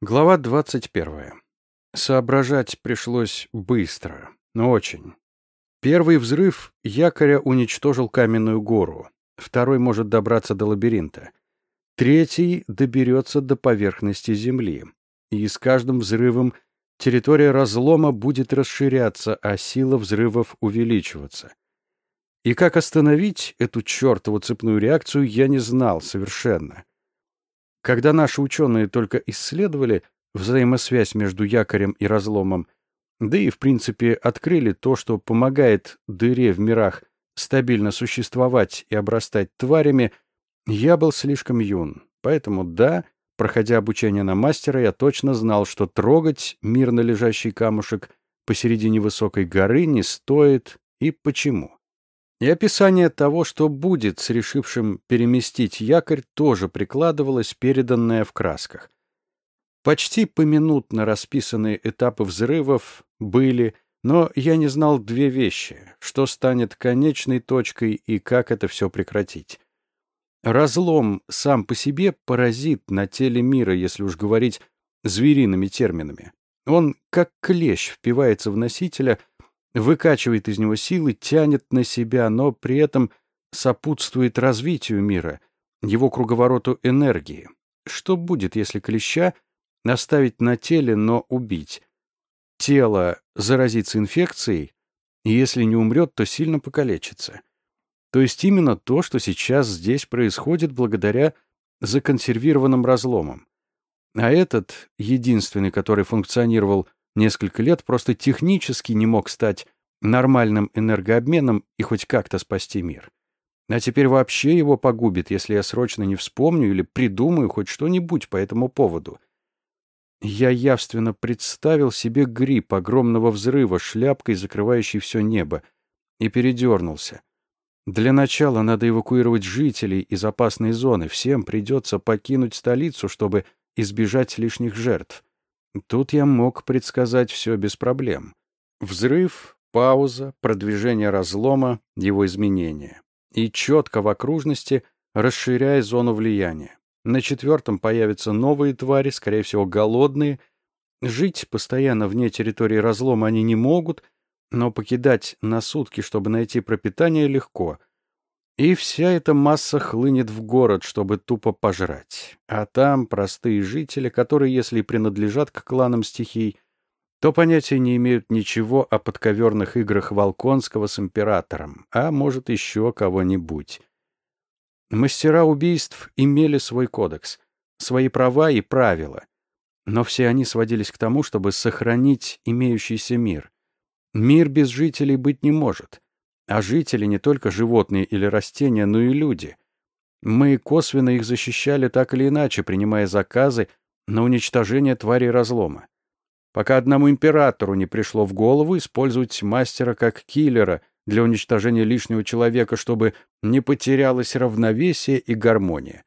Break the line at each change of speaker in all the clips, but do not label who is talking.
Глава 21. Соображать пришлось быстро, но очень. Первый взрыв якоря уничтожил каменную гору, второй может добраться до лабиринта, третий доберется до поверхности Земли, и с каждым взрывом территория разлома будет расширяться, а сила взрывов увеличиваться. И как остановить эту чертову цепную реакцию, я не знал совершенно. Когда наши ученые только исследовали взаимосвязь между якорем и разломом, да и, в принципе, открыли то, что помогает дыре в мирах стабильно существовать и обрастать тварями, я был слишком юн. Поэтому, да, проходя обучение на мастера, я точно знал, что трогать мирно лежащий камушек посередине высокой горы не стоит и почему. И описание того, что будет с решившим переместить якорь, тоже прикладывалось, переданное в красках. Почти поминутно расписанные этапы взрывов были, но я не знал две вещи, что станет конечной точкой и как это все прекратить. Разлом сам по себе паразит на теле мира, если уж говорить звериными терминами. Он, как клещ, впивается в носителя, выкачивает из него силы, тянет на себя, но при этом сопутствует развитию мира, его круговороту энергии. Что будет, если клеща оставить на теле, но убить? Тело заразится инфекцией, и если не умрет, то сильно покалечится. То есть именно то, что сейчас здесь происходит благодаря законсервированным разломам. А этот, единственный, который функционировал несколько лет просто технически не мог стать нормальным энергообменом и хоть как-то спасти мир. А теперь вообще его погубит, если я срочно не вспомню или придумаю хоть что-нибудь по этому поводу. Я явственно представил себе гриб огромного взрыва, шляпкой, закрывающей все небо, и передернулся. Для начала надо эвакуировать жителей из опасной зоны. Всем придется покинуть столицу, чтобы избежать лишних жертв. Тут я мог предсказать все без проблем. Взрыв, пауза, продвижение разлома, его изменения. И четко в окружности, расширяя зону влияния. На четвертом появятся новые твари, скорее всего, голодные. Жить постоянно вне территории разлома они не могут, но покидать на сутки, чтобы найти пропитание, легко. И вся эта масса хлынет в город, чтобы тупо пожрать. А там простые жители, которые, если принадлежат к кланам стихий, то понятия не имеют ничего о подковерных играх Волконского с императором, а может еще кого-нибудь. Мастера убийств имели свой кодекс, свои права и правила, но все они сводились к тому, чтобы сохранить имеющийся мир. Мир без жителей быть не может — а жители не только животные или растения, но и люди. Мы косвенно их защищали так или иначе, принимая заказы на уничтожение тварей разлома. Пока одному императору не пришло в голову использовать мастера как киллера для уничтожения лишнего человека, чтобы не потерялось равновесие и гармония.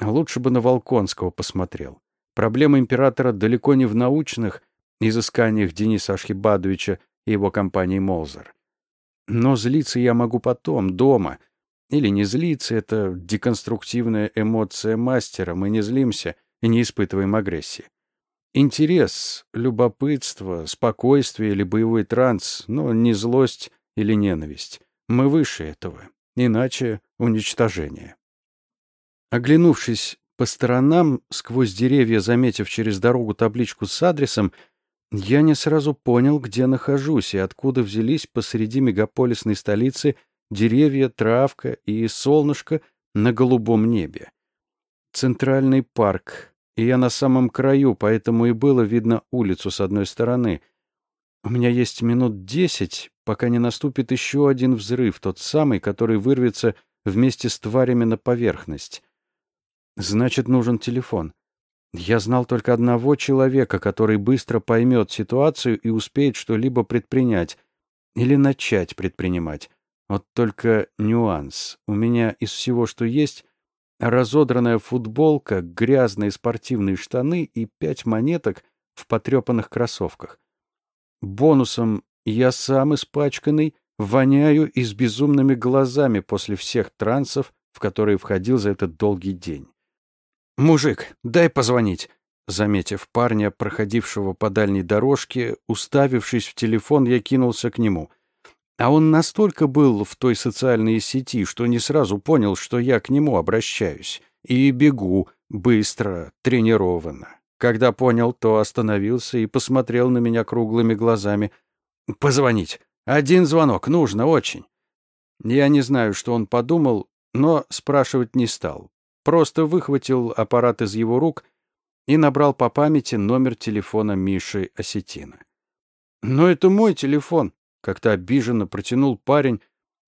Лучше бы на Волконского посмотрел. Проблема императора далеко не в научных изысканиях Дениса Ашхибадовича и его компании «Молзер». Но злиться я могу потом, дома. Или не злиться — это деконструктивная эмоция мастера. Мы не злимся и не испытываем агрессии. Интерес, любопытство, спокойствие или боевой транс, но не злость или ненависть. Мы выше этого. Иначе уничтожение. Оглянувшись по сторонам, сквозь деревья, заметив через дорогу табличку с адресом, я не сразу понял, где нахожусь и откуда взялись посреди мегаполисной столицы деревья, травка и солнышко на голубом небе. Центральный парк, и я на самом краю, поэтому и было видно улицу с одной стороны. У меня есть минут десять, пока не наступит еще один взрыв, тот самый, который вырвется вместе с тварями на поверхность. Значит, нужен телефон. Я знал только одного человека, который быстро поймет ситуацию и успеет что-либо предпринять. Или начать предпринимать. Вот только нюанс. У меня из всего, что есть, разодранная футболка, грязные спортивные штаны и пять монеток в потрепанных кроссовках. Бонусом я сам испачканный, воняю и с безумными глазами после всех трансов, в которые входил за этот долгий день. «Мужик, дай позвонить!» заметив парня, проходившего по дальней дорожке, уставившись в телефон, я кинулся к нему. А он настолько был в той социальной сети, что не сразу понял, что я к нему обращаюсь. И бегу, быстро, тренированно. Когда понял, то остановился и посмотрел на меня круглыми глазами. «Позвонить. Один звонок. Нужно очень». Я не знаю, что он подумал, но спрашивать не стал. Просто выхватил аппарат из его рук и набрал по памяти номер телефона Миши Осетина. «Но это мой телефон», — как-то обиженно протянул парень.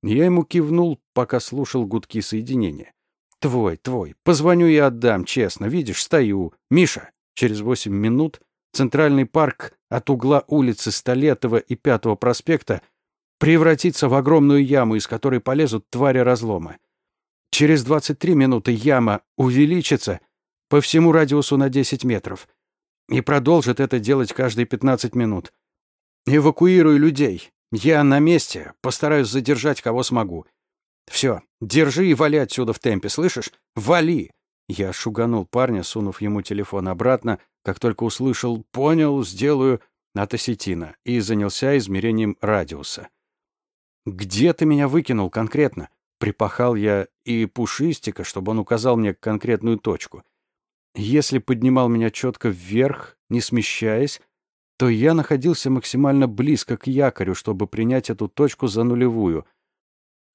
Я ему кивнул, пока слушал гудки соединения. «Твой, твой. Позвоню и отдам, честно. Видишь, стою. Миша!» Через восемь минут Центральный парк от угла улицы Столетова и Пятого проспекта превратится в огромную яму, из которой полезут твари разлома. Через 23 минуты яма увеличится по всему радиусу на 10 метров и продолжит это делать каждые 15 минут. Эвакуирую людей. Я на месте, постараюсь задержать кого смогу. Все, держи и вали отсюда в темпе, слышишь? Вали! Я шуганул парня, сунув ему телефон обратно, как только услышал «понял, сделаю» от осетина и занялся измерением радиуса. «Где ты меня выкинул конкретно?» Припахал я и пушистика, чтобы он указал мне конкретную точку. Если поднимал меня четко вверх, не смещаясь, то я находился максимально близко к якорю, чтобы принять эту точку за нулевую.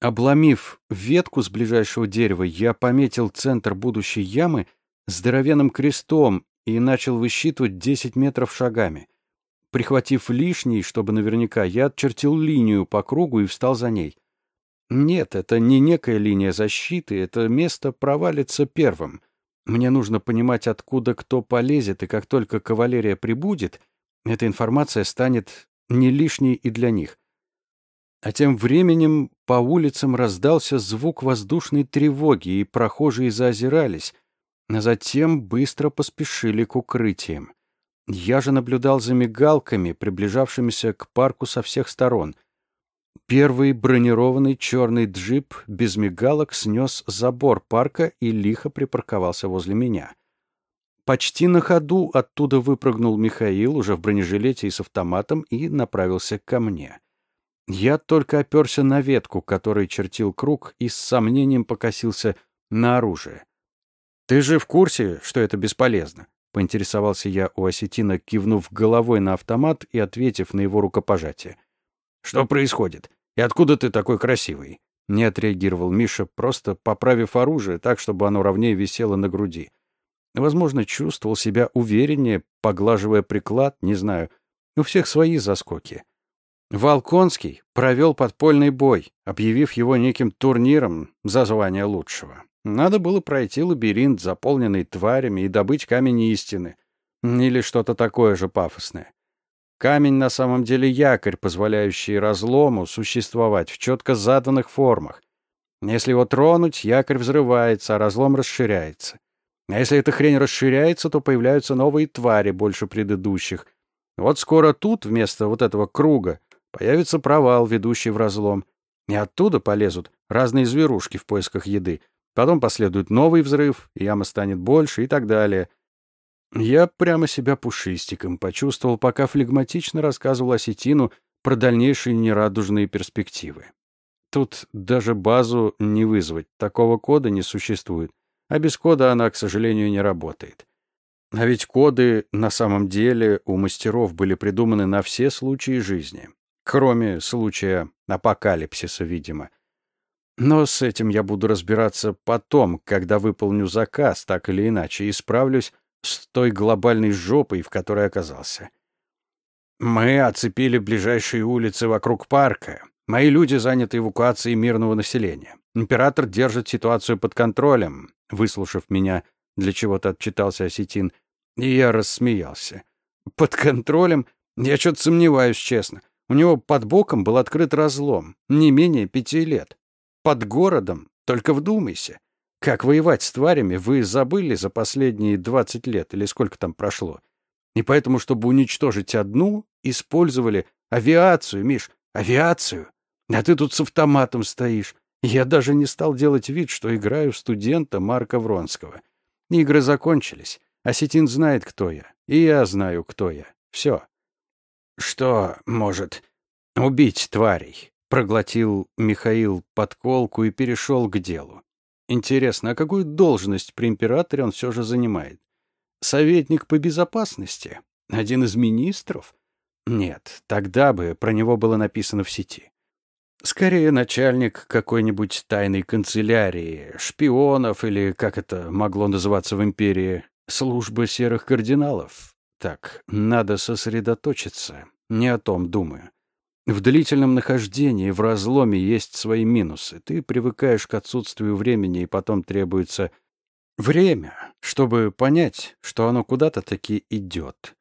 Обломив ветку с ближайшего дерева, я пометил центр будущей ямы здоровенным крестом и начал высчитывать 10 метров шагами. Прихватив лишний, чтобы наверняка, я отчертил линию по кругу и встал за ней. Нет, это не некая линия защиты, это место провалится первым. Мне нужно понимать, откуда кто полезет, и как только кавалерия прибудет, эта информация станет не лишней и для них. А тем временем по улицам раздался звук воздушной тревоги, и прохожие заозирались, а затем быстро поспешили к укрытиям. Я же наблюдал за мигалками, приближавшимися к парку со всех сторон — Первый бронированный черный джип без мигалок снес забор парка и лихо припарковался возле меня. Почти на ходу оттуда выпрыгнул Михаил, уже в бронежилете и с автоматом, и направился ко мне. Я только оперся на ветку, которой чертил круг, и с сомнением покосился на оружие. «Ты же в курсе, что это бесполезно?» — поинтересовался я у осетина, кивнув головой на автомат и ответив на его рукопожатие. «Что происходит? И откуда ты такой красивый?» Не отреагировал Миша, просто поправив оружие так, чтобы оно ровнее висело на груди. Возможно, чувствовал себя увереннее, поглаживая приклад, не знаю. У всех свои заскоки. Волконский провел подпольный бой, объявив его неким турниром за звание лучшего. Надо было пройти лабиринт, заполненный тварями, и добыть камень истины. Или что-то такое же пафосное. Камень на самом деле якорь, позволяющий разлому существовать в четко заданных формах. Если его тронуть, якорь взрывается, а разлом расширяется. А если эта хрень расширяется, то появляются новые твари, больше предыдущих. Вот скоро тут, вместо вот этого круга, появится провал, ведущий в разлом. И оттуда полезут разные зверушки в поисках еды. Потом последует новый взрыв, яма станет больше и так далее. Я прямо себя пушистиком почувствовал, пока флегматично рассказывал осетину про дальнейшие нерадужные перспективы. Тут даже базу не вызвать, такого кода не существует, а без кода она, к сожалению, не работает. А ведь коды на самом деле у мастеров были придуманы на все случаи жизни, кроме случая апокалипсиса, видимо. Но с этим я буду разбираться потом, когда выполню заказ, так или иначе, и справлюсь с той глобальной жопой, в которой оказался. Мы оцепили ближайшие улицы вокруг парка. Мои люди заняты эвакуацией мирного населения. Император держит ситуацию под контролем. Выслушав меня, для чего-то отчитался осетин, и я рассмеялся. Под контролем? Я что-то сомневаюсь, честно. У него под боком был открыт разлом, не менее пяти лет. Под городом, только вдумайся. Как воевать с тварями, вы забыли за последние 20 лет или сколько там прошло. И поэтому, чтобы уничтожить одну, использовали авиацию, Миш, авиацию. А ты тут с автоматом стоишь. Я даже не стал делать вид, что играю в студента Марка Вронского. Игры закончились. Осетин знает, кто я. И я знаю, кто я. Все.
Что может
убить тварей? Проглотил Михаил подколку и перешел к делу. Интересно, а какую должность при императоре он все же занимает? Советник по безопасности? Один из министров? Нет, тогда бы про него было написано в сети. Скорее, начальник какой-нибудь тайной канцелярии, шпионов или, как это могло называться в империи, службы серых кардиналов. Так, надо сосредоточиться. Не о том думаю. В длительном нахождении в разломе есть свои минусы. Ты привыкаешь к отсутствию времени, и потом требуется время, чтобы понять, что оно куда-то таки идет.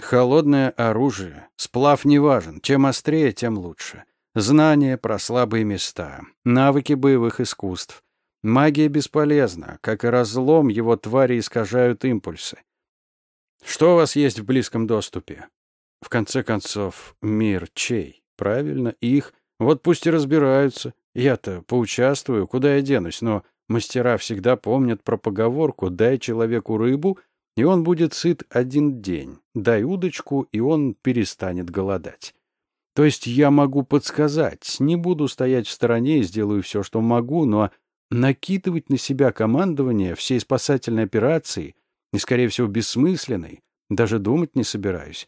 Холодное оружие, сплав не важен. Чем острее, тем лучше. Знания про слабые места, навыки боевых искусств. Магия бесполезна, как и разлом, его твари искажают импульсы. Что у вас есть в близком доступе? В конце концов, мир чей? Правильно, их. Вот пусть и разбираются. Я-то поучаствую, куда я денусь, но мастера всегда помнят про поговорку «дай человеку рыбу», и он будет сыт один день. Дай удочку, и он перестанет голодать. То есть я могу подсказать, не буду стоять в стороне и сделаю все, что могу, но накидывать на себя командование всей спасательной операции, и, скорее всего, бессмысленной, даже думать не собираюсь.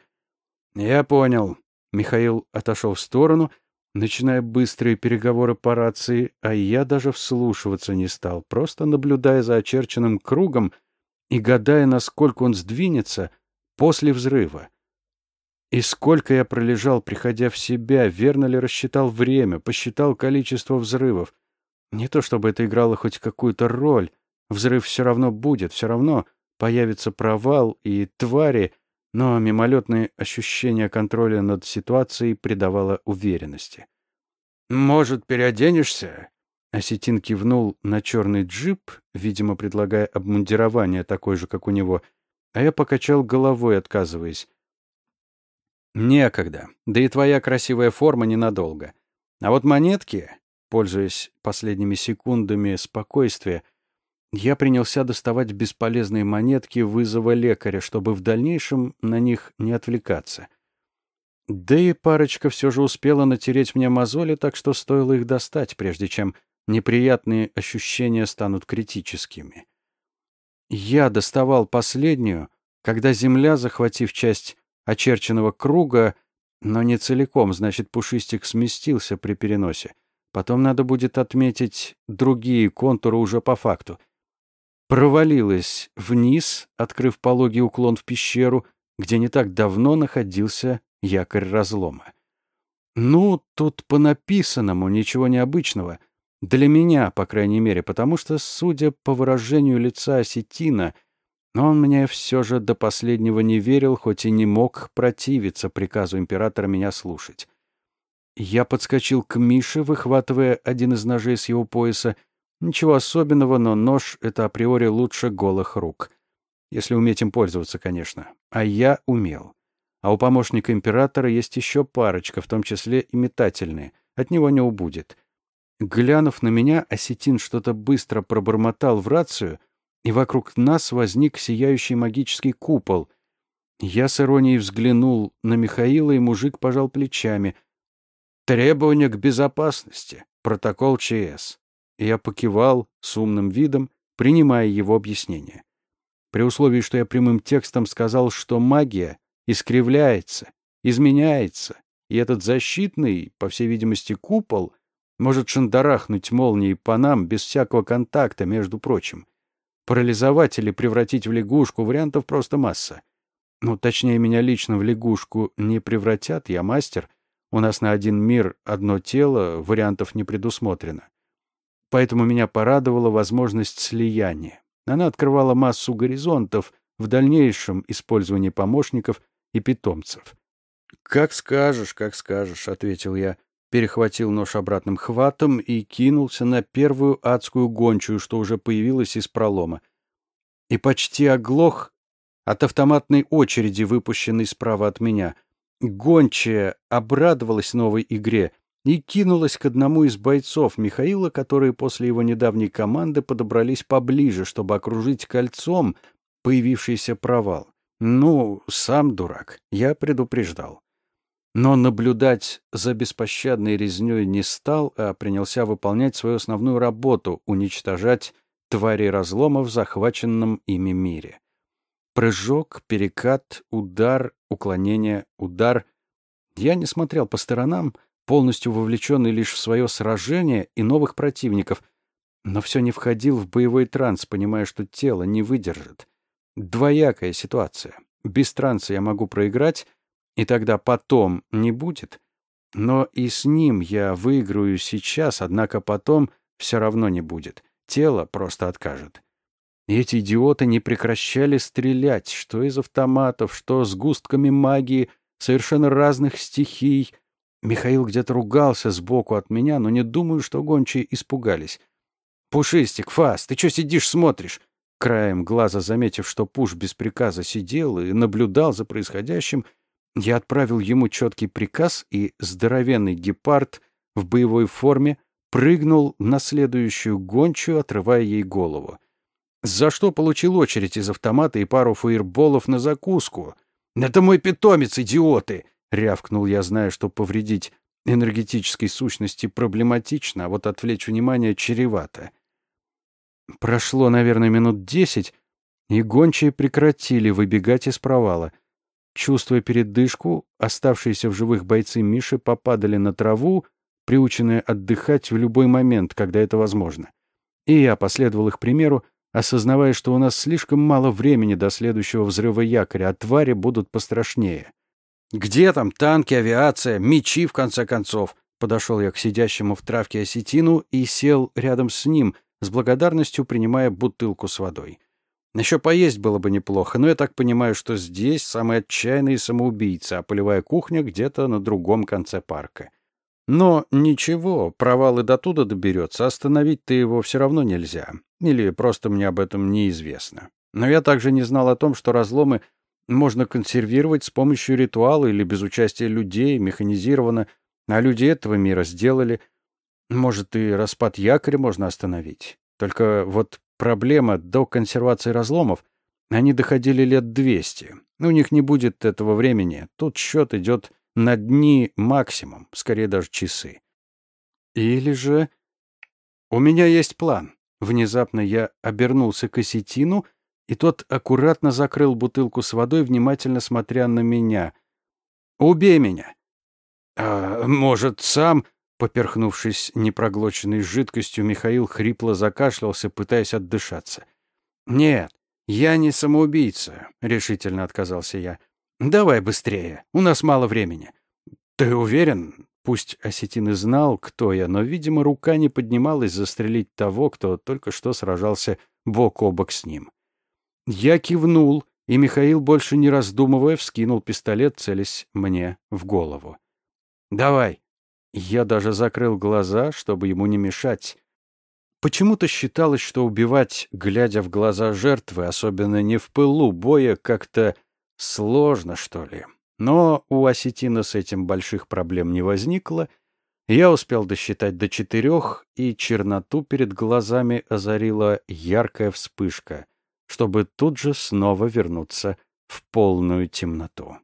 «Я понял». Михаил отошел в сторону, начиная быстрые переговоры по рации, а я даже вслушиваться не стал, просто наблюдая за очерченным кругом и гадая, насколько он сдвинется после взрыва. И сколько я пролежал, приходя в себя, верно ли рассчитал время, посчитал количество взрывов. Не то чтобы это играло хоть какую-то роль, взрыв все равно будет, все равно появится провал, и твари — но мимолетное ощущение контроля над ситуацией придавало уверенности. «Может, переоденешься?» Осетин кивнул на черный джип, видимо, предлагая обмундирование такое же, как у него, а я покачал головой, отказываясь. «Некогда, да и твоя красивая форма ненадолго. А вот монетки, пользуясь последними секундами спокойствия, я принялся доставать бесполезные монетки вызова лекаря, чтобы в дальнейшем на них не отвлекаться. Да и парочка все же успела натереть мне мозоли, так что стоило их достать, прежде чем неприятные ощущения станут критическими. Я доставал последнюю, когда земля, захватив часть очерченного круга, но не целиком, значит, пушистик сместился при переносе. Потом надо будет отметить другие контуры уже по факту — провалилась вниз, открыв пологий уклон в пещеру, где не так давно находился якорь разлома. Ну, тут по написанному ничего необычного. Для меня, по крайней мере, потому что, судя по выражению лица осетина, он мне все же до последнего не верил, хоть и не мог противиться приказу императора меня слушать. Я подскочил к Мише, выхватывая один из ножей с его пояса, Ничего особенного, но нож — это априори лучше голых рук. Если уметь им пользоваться, конечно. А я умел. А у помощника императора есть еще парочка, в том числе и метательные. От него не убудет. Глянув на меня, осетин что-то быстро пробормотал в рацию, и вокруг нас возник сияющий магический купол. Я с иронией взглянул на Михаила, и мужик пожал плечами. «Требования к безопасности. Протокол ЧС. Я покивал с умным видом, принимая его объяснение. При условии, что я прямым текстом сказал, что магия искривляется, изменяется, и этот защитный, по всей видимости, купол может шандарахнуть молнией по нам без всякого контакта, между прочим. Парализовать или превратить в лягушку вариантов просто масса. Ну, точнее, меня лично в лягушку не превратят, я мастер. У нас на один мир одно тело, вариантов не предусмотрено. Поэтому меня порадовала возможность слияния. Она открывала массу горизонтов в дальнейшем использовании помощников и питомцев. «Как скажешь, как скажешь», — ответил я, перехватил нож обратным хватом и кинулся на первую адскую гончую, что уже появилась из пролома. И почти оглох от автоматной очереди, выпущенной справа от меня. Гончая обрадовалась новой игре — и кинулась к одному из бойцов Михаила, которые после его недавней команды подобрались поближе, чтобы окружить кольцом, появившийся провал. Ну, сам дурак, я предупреждал. Но наблюдать за беспощадной резнёй не стал, а принялся выполнять свою основную работу — уничтожать твари разлома в захваченном ими мире. Прыжок, перекат, удар, уклонение, удар. Я не смотрел по сторонам, полностью вовлеченный лишь в свое сражение и новых противников, но все не входил в боевой транс, понимая, что тело не выдержит. Двоякая ситуация. Без транса я могу проиграть, и тогда потом не будет. Но и с ним я выиграю сейчас, однако потом все равно не будет. Тело просто откажет. Эти идиоты не прекращали стрелять, что из автоматов, что с густками магии, совершенно разных стихий. Михаил где-то ругался сбоку от меня, но не думаю, что гончие испугались. «Пушистик, Фас, ты что сидишь, смотришь?» Краем глаза заметив, что Пуш без приказа сидел и наблюдал за происходящим, я отправил ему четкий приказ, и здоровенный гепард в боевой форме прыгнул на следующую гончую, отрывая ей голову. За что получил очередь из автомата и пару фаерболов на закуску? «Это мой питомец, идиоты!» — рявкнул я, зная, что повредить энергетической сущности проблематично, а вот отвлечь внимание чревато. Прошло, наверное, минут десять, и гончие прекратили выбегать из провала — Чувствуя передышку, оставшиеся в живых бойцы Миши попадали на траву, приученные отдыхать в любой момент, когда это возможно. И я последовал их примеру, осознавая, что у нас слишком мало времени до следующего взрыва якоря, а твари будут пострашнее. «Где там танки, авиация, мечи, в конце концов?» Подошел я к сидящему в травке осетину и сел рядом с ним, с благодарностью принимая бутылку с водой. Еще поесть было бы неплохо, но я так понимаю, что здесь самый отчаянный самоубийца, а полевая кухня где-то на другом конце парка. Но ничего, провал и до туда доберется, остановить-то его все равно нельзя. Или просто мне об этом неизвестно. Но я также не знал о том, что разломы можно консервировать с помощью ритуала или без участия людей, механизированно, а люди этого мира сделали. Может, и распад якоря можно остановить. Только вот Проблема до консервации разломов. Они доходили лет 200. У них не будет этого времени. Тут счет идет на дни максимум, скорее даже часы. Или же... У меня есть план. Внезапно я обернулся к осетину, и тот аккуратно закрыл бутылку с водой, внимательно смотря на меня. «Убей меня!» «А, может, сам...» Поперхнувшись непроглоченной жидкостью, Михаил хрипло закашлялся, пытаясь отдышаться. «Нет, я не самоубийца», — решительно отказался я. «Давай быстрее, у нас мало времени». «Ты уверен?» Пусть Осетин и знал, кто я, но, видимо, рука не поднималась застрелить того, кто только что сражался бок о бок с ним. Я кивнул, и Михаил, больше не раздумывая, вскинул пистолет, целясь мне в голову. «Давай», я даже закрыл глаза, чтобы ему не мешать. Почему-то считалось, что убивать, глядя в глаза жертвы, особенно не в пылу боя, как-то сложно, что ли. Но у осетина с этим больших проблем не возникло. Я успел досчитать до четырех, и черноту перед глазами озарила яркая вспышка, чтобы тут же снова вернуться в полную темноту.